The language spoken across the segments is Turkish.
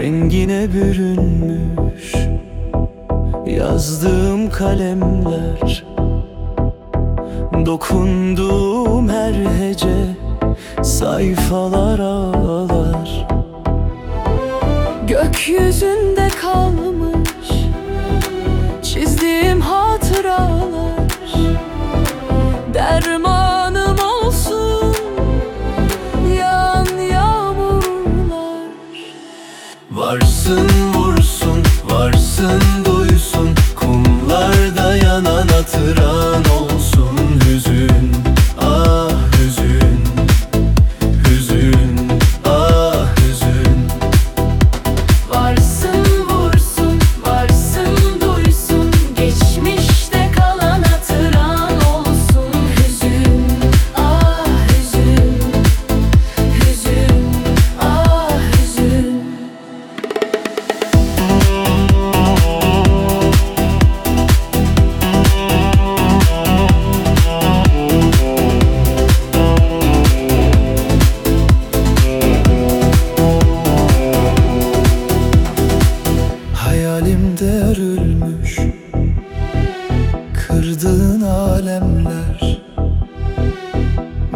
Rengine bürünmüş Yazdığım kalemler Dokunduğum her hece Sayfalar ağlar. Gökyüzünde kalmış Çizdiğim hatıralar Varsın vursun, varsın duysun. Kumlarda yanan hatıran olsun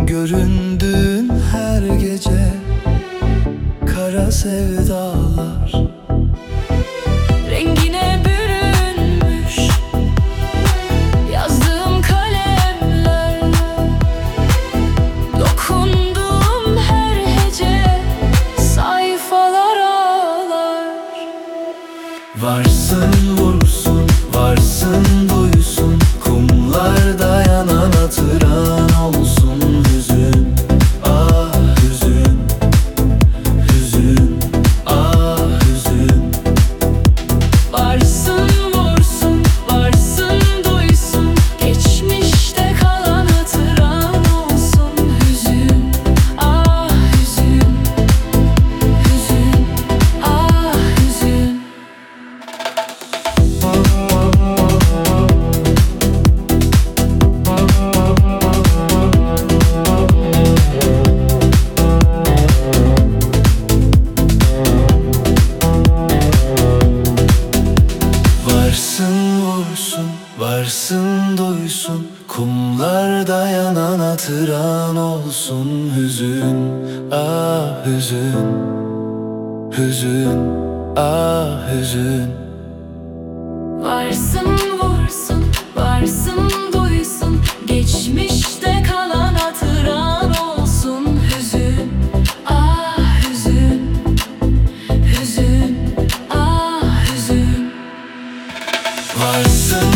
Göründüğün her gece Kara sevdalar. Rengine bürünmüş Yazdığım kalemler. Dokunduğum her hece Sayfalar ağlar. Varsın vursun, varsın duysun Kumlarda yanan hatıran Varsın vursun, varsın duysun Kumlarda yanan hatıran olsun. Hüzün, ah hüzün Hüzün, ah hüzün Varsın vursun, varsın duysun. Geçmişte kalan hatıran olsun. Hüzün, ah hüzün. Hüzün, ah hüzün. Varsın